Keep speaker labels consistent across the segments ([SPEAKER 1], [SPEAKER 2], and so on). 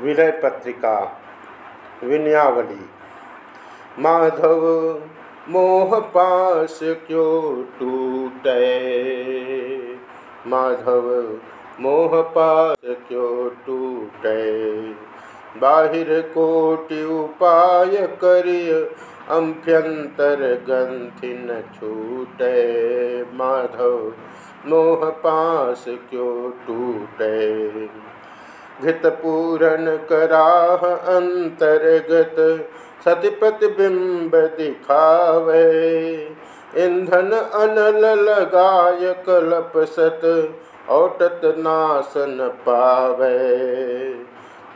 [SPEAKER 1] विलय पत्रिका विनयावली। माधव मोह पास क्यों टूटे? माधव मोह पास क्यों टूटे? बाहिर कोटि उपाय करिय अभ्यंतर ग्रंथि न छूटे। माधव मोह पास क्यों टूटे? घृतपूरन कराह अंतर्गत सतिप्रतिबिंब दिखावे। ईंधन अनल लगाय कलप सत, औटत नासन पावे।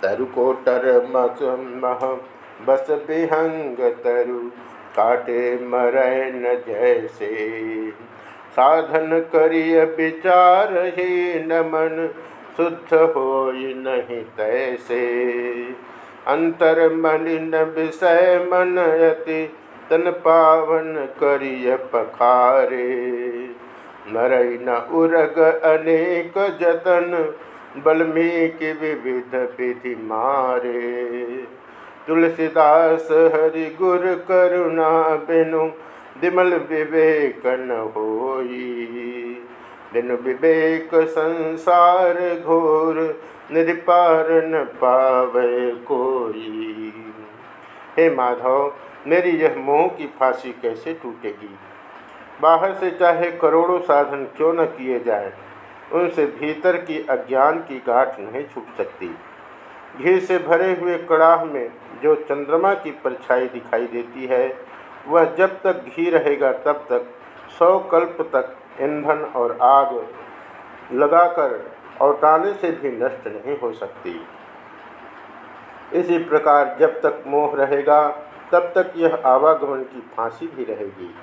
[SPEAKER 1] तरुकोटर मह, बस विहंग तरु, काटे मरैन जैसे। साधन करिय विचार ही नमन शुद्ध हो नहीं तैसे। अंतर मलिन विषय मनयति तन पावन करिय पखारे। नरई न उरग अनेक जतन बल्मीकि विविध विधि मारे। तुलसीदास हरि गुर करुणा बिनु दिमल विवेक न होई। दिन विवेक संसार घोर निपार न पावे कोई। हे माधव, मेरी यह मोह की फांसी कैसे टूटेगी? बाहर से चाहे करोड़ों साधन क्यों न किए जाए, उनसे भीतर की अज्ञान की गाठ नहीं छूट सकती। घी से भरे हुए कड़ाह में जो चंद्रमा की परछाई दिखाई देती है, वह जब तक घी रहेगा तब तक, सौ कल्प तक ईंधन और आग लगाकर औटाने से भी नष्ट नहीं हो सकती। इसी प्रकार जब तक मोह रहेगा, तब तक यह आवागमन की फांसी भी रहेगी।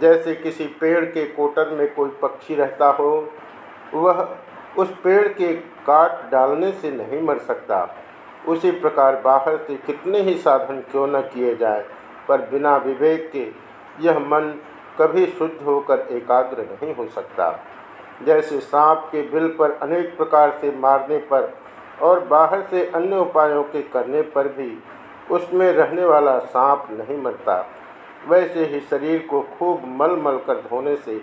[SPEAKER 1] जैसे किसी पेड़ के कोटर में कोई पक्षी रहता हो, वह उस पेड़ के काट डालने से नहीं मर सकता। उसी प्रकार बाहर से कितने ही साधन क्यों न किए जाए, पर बिना विवेक के यह मन कभी शुद्ध होकर एकाग्र नहीं हो सकता। जैसे सांप के बिल पर अनेक प्रकार से मारने पर और बाहर से अन्य उपायों के करने पर भी उसमें रहने वाला सांप नहीं मरता। वैसे ही शरीर को खूब मल मल कर धोने से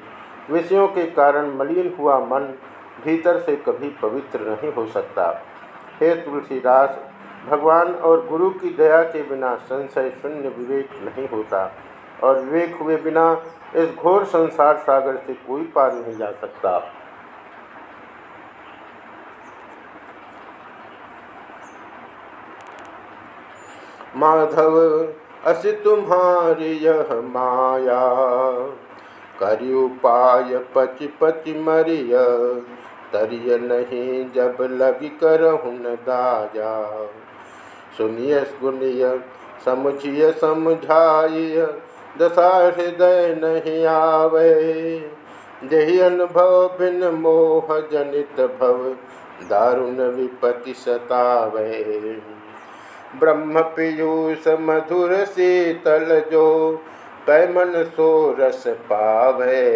[SPEAKER 1] विषयों के कारण मलिन हुआ मन भीतर से कभी पवित्र नहीं हो सकता। हे तुलसीदास, भगवान और गुरु की दया के बिना संशय शून्य विवेक नहीं होता। और विवेक हुए बिना इस घोर संसार सागर से कोई पार नहीं जा सकता। माधव, असि तुम्हारी यह माया करि उपाय पचि पचि मरिय, तरिय नहीं जब लगी करहुन दाया। सुनिय सुनिय, समझिय, समझाइय दशा हृदय नहीं आवे। जही अनुभव बिन मोह जनित भव, दारुण विपति सतावे। ब्रह्म पीयूष मधुर शीतल जो पैमन सो रस पावे।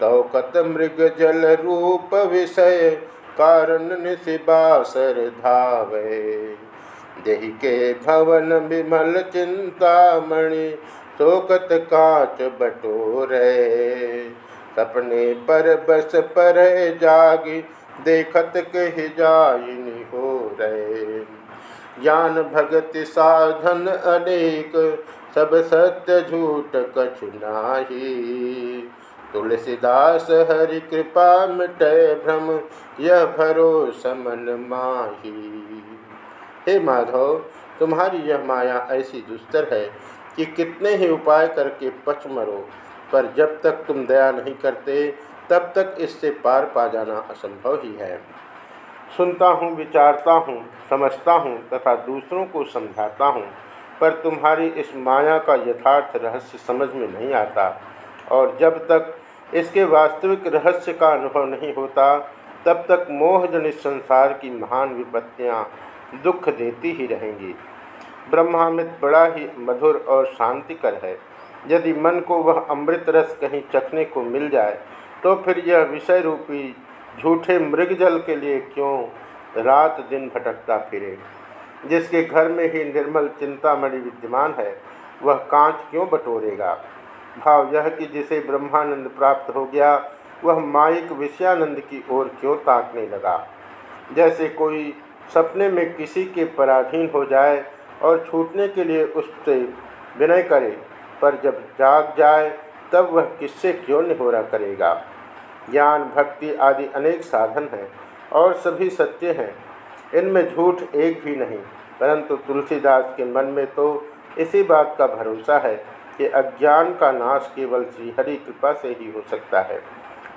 [SPEAKER 1] तो कत मृग जल रूप विषय, कारण निशिबासर धावे। जही के भवन विमल चिंतामणि शोकत काच बटोरे, सपने पर बस पर जागी, देखत कह जाइनी हो रहे ज्ञान भगत साधन अनेक, सब सत्य झूठ कछु नाही। तुलसीदास हरि कृपा मिटे भ्रम, यह भरोसा मन माही। हे माधव, तुम्हारी यह माया ऐसी दुस्तर है कि कितने ही उपाय करके पच मरो, पर जब तक तुम दया नहीं करते, तब तक इससे पार पा जाना असंभव ही है। सुनता हूँ, विचारता हूँ, समझता हूँ, तथा दूसरों को समझाता हूँ, पर तुम्हारी इस माया का यथार्थ रहस्य समझ में नहीं आता, और जब तक इसके वास्तविक रहस्य का अनुभव नहीं होता, तब तक मोहजनित संसार की महान विपत्तियाँ दुख देती ही रहेंगी। ब्रह्मामृत बड़ा ही मधुर और शांतिकर है। यदि मन को वह अमृत रस कहीं चखने को मिल जाए तो फिर यह विषय रूपी झूठे मृगजल के लिए क्यों रात दिन भटकता फिरे? जिसके घर में ही निर्मल चिंतामणि विद्यमान है, वह कांच क्यों बटोरेगा? भाव यह कि जिसे ब्रह्मानंद प्राप्त हो गया, वह माइक विषयानंद की ओर क्यों ताकने लगा? जैसे कोई सपने में किसी के पराधीन हो जाए और छूटने के लिए उससे विनय करे, पर जब जाग जाए, तब वह किससे क्यों निहोरा करेगा? ज्ञान, भक्ति आदि अनेक साधन हैं और सभी सत्य हैं। इनमें झूठ एक भी नहीं, परंतु तुलसीदास के मन में तो इसी बात का भरोसा है कि अज्ञान का नाश केवल श्रीहरि कृपा से ही हो सकता है।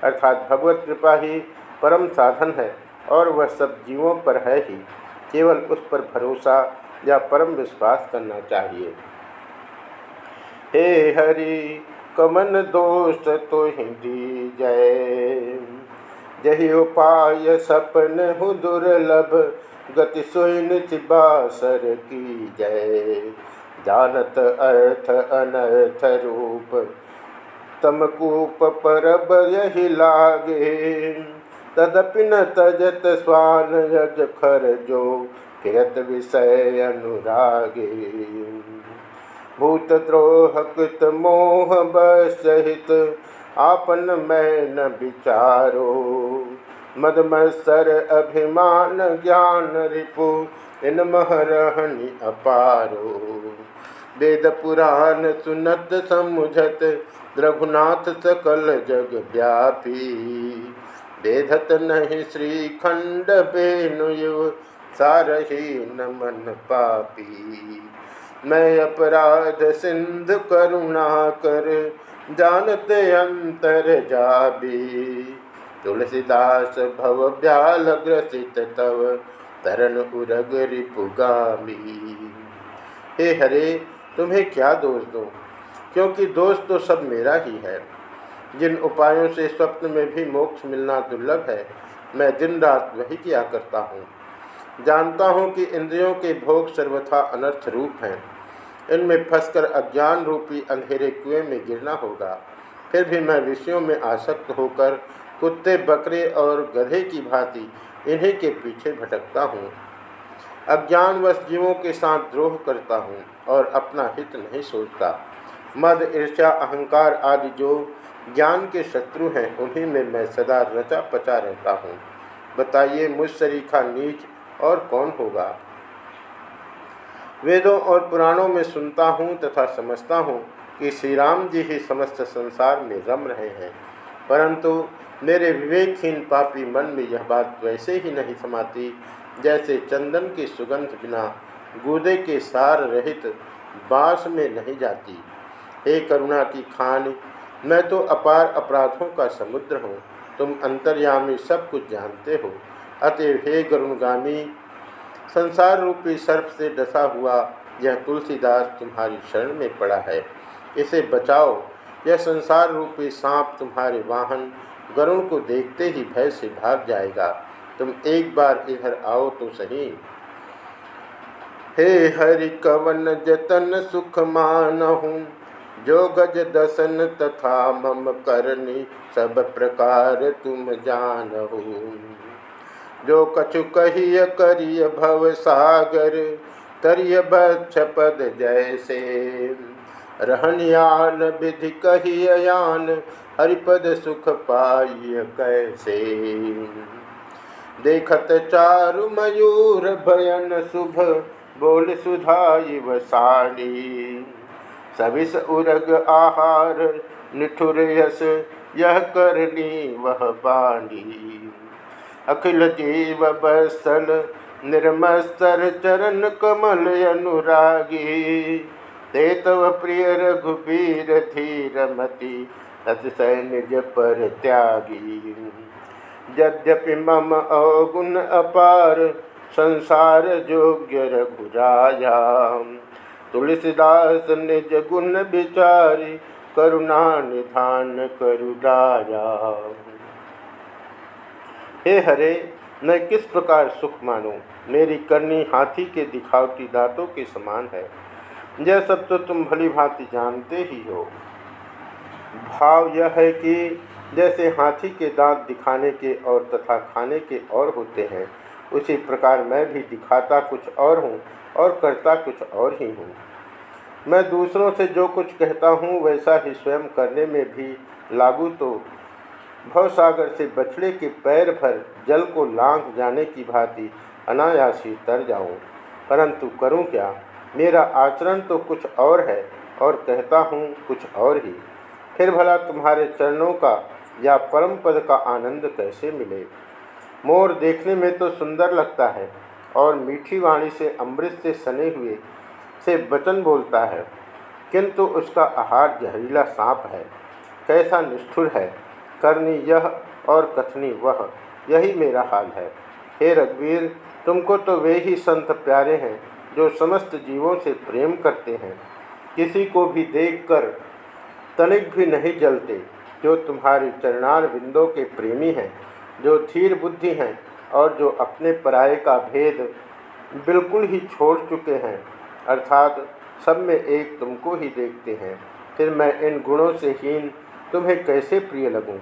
[SPEAKER 1] अर्थात भगवत कृपा ही परम साधन है और वह सब जीवों पर है ही, केवल उस पर भरोसा या परम विश्वास करना चाहिए। हे हरि, कमन दोष तो हिंदी जय जही उपाय सपन हु दुर्लभ, गति सोइन बासर की जय जानत अर्थ अनर्थ रूप, तमकूप परब यही लागे। न तजत स्वान यज खर जो फिरत विषय अनुरागे भूतद्रोह कृत मोह बसहित आपन मैं न विचारो। मदमत्सर अभिमान ज्ञान रिपु, इन महरहनि अपारो। वेद पुराण सुनत समुझत, रघुनाथ सकल जग व्यापी। वेदत नहीं श्री खंड बेनु सारही नमन पापी। मैं अपराध सिंधु करुणा कर जानते अंतर जाबी। तुलसीदास भव ब्याल ग्रसित तव तरन उरग रिपुगामी हे हरे, तुम्हें क्या दोष दो? क्योंकि दोष तो सब मेरा ही है। जिन उपायों से स्वप्न में भी मोक्ष मिलना दुर्लभ है, मैं दिन रात वही किया करता हूँ। जानता हूँ कि इंद्रियों के भोग सर्वथा अनर्थ रूप हैं। इनमें फंसकर अज्ञान रूपी अंधेरे कुएँ में गिरना होगा। फिर भी मैं विषयों में आसक्त होकर कुत्ते, बकरे और गधे की भांति इन्हीं के पीछे भटकता हूँ। अज्ञानवश जीवों के साथ द्रोह करता हूँ और अपना हित नहीं सोचता। मद, ईर्ष्या, अहंकार आदि जो ज्ञान के शत्रु हैं, उन्हीं में मैं सदा रचा पचा रहता हूँ। बताइए, मुझ सरीखा नीच और कौन होगा? वेदों और पुराणों में सुनता हूँ तथा समझता हूँ कि श्री राम जी ही समस्त संसार में रम रहे हैं। परंतु मेरे विवेकहीन पापी मन में यह बात वैसे ही नहीं समाती जैसे चंदन की सुगंध बिना गूदे के सार रहित बाँस में नहीं जाती। हे करुणा की खान, मैं तो अपार अपराधों का समुद्र हूँ। तुम अंतर्यामी सब कुछ जानते हो। अतएव हे गरुणगामी संसार रूपी सर्प से डसा हुआ यह तुलसीदास तुम्हारी शरण में पड़ा है। इसे बचाओ। यह संसार रूपी सांप तुम्हारे वाहन गरुण को देखते ही भय से भाग जाएगा। तुम एक बार इधर आओ तो सही। हे हरि कवन, जतन सुख मानहूँ, जो गज दसन तथा मम करनी, सब प्रकार तुम जानहूँ। जो कछु कहिय करिय भव सागर, तरिय बक्षपद जैसे। रहनियान विधि कहिय यान, हरिपद सुख पाइय कैसे। देखत चारु मयूर भयन शुभ, बोल सुधाई वसानी। सविस उरग आहार, निठुर यस यह करनी वह बाणी अखिल जीव बसल निर्मस्तर चरण कमल अनुरागी। ते तव प्रिय रघुबीर धीरमति अतिशय निज पर त्यागी। यद्यपि मम अवगुण अपार, संसार योग्य रघुराया तुलसीदास निज गुण विचारी, करुणा निधान करुराजा हे हरे, मैं किस प्रकार सुख मानूं? मेरी करनी हाथी के दिखावटी दांतों के समान है। यह सब तो तुम भली भांति जानते ही हो। भाव यह है कि जैसे हाथी के दांत दिखाने के और तथा खाने के और होते हैं, उसी प्रकार मैं भी दिखाता कुछ और हूँ और करता कुछ और ही हूँ। मैं दूसरों से जो कुछ कहता हूँ, वैसा ही स्वयं करने में भी लागू तो भवसागर से बछड़े के पैर भर जल को लांघ जाने की भांति अनायासी तर जाऊँ। परंतु करूँ क्या? मेरा आचरण तो कुछ और है और कहता हूँ कुछ और ही। फिर भला तुम्हारे चरणों का या परम पद का आनंद कैसे मिले? मोर देखने में तो सुंदर लगता है और मीठी वाणी से अमृत से सने हुए से वचन बोलता है। किंतु उसका आहार जहरीला सांप है। कैसा निष्ठुर है? करनी यह और कथनी वह। यही मेरा हाल है। हे रघुवीर, तुमको तो वे ही संत प्यारे हैं जो समस्त जीवों से प्रेम करते हैं। किसी को भी देखकर तनिक भी नहीं जलते, जो तुम्हारे चरणार बिंदों के प्रेमी हैं, जो धीर बुद्धि हैं और जो अपने पराये का भेद बिल्कुल ही छोड़ चुके हैं। अर्थात सब में एक तुमको ही देखते हैं। फिर मैं इन गुणों से हीन तुम्हें कैसे प्रिय लगूं?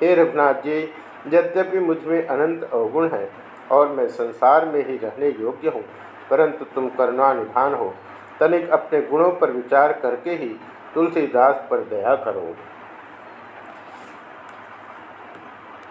[SPEAKER 1] हे रघुनाथ जी, यद्यपि मुझमें अनंत अवगुण है और मैं संसार में ही रहने योग्य हूँ, परंतु तुम करुणा निधान हो तनिक अपने गुणों पर विचार करके ही तुलसीदास पर दया करो